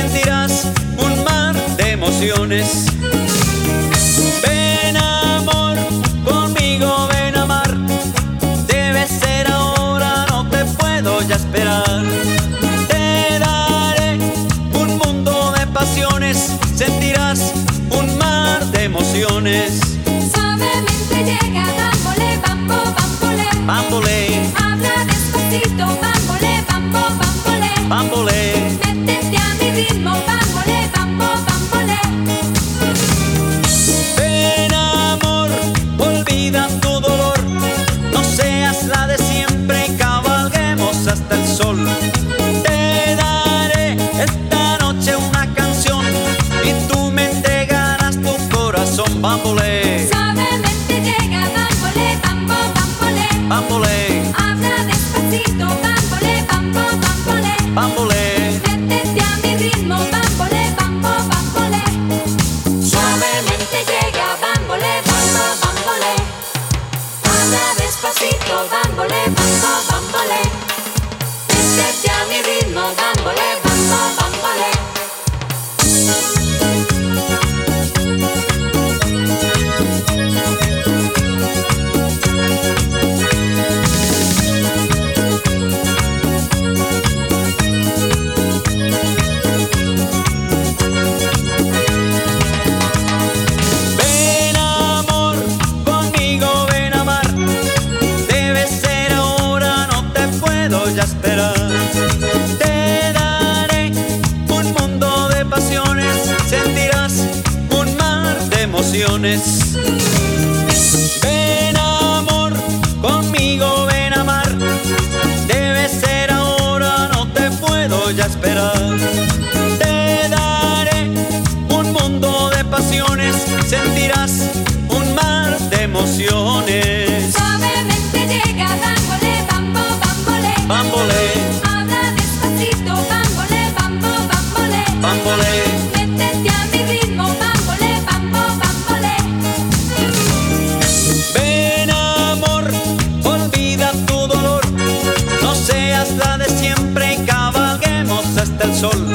sentirás un mar de emociones. Ven amor, conmigo ven a amar. Debe ser ahora, no te puedo ya esperar. Te daré un mundo de pasiones, sentirás un mar de emociones. Suavemente llega, bambole, bambo, bambole. Bámbole, bámbole, Suavemente llega, bambole, bambo, bambole. bámbole, Habla despacito, Ven amor, conmigo ven a amar. Debe ser ahora, no te puedo ya esperar. Te daré un mundo de pasiones, sentirás un mar de emociones. Suavemente llega, bambole, bambo, bambole. Bámbole, sol.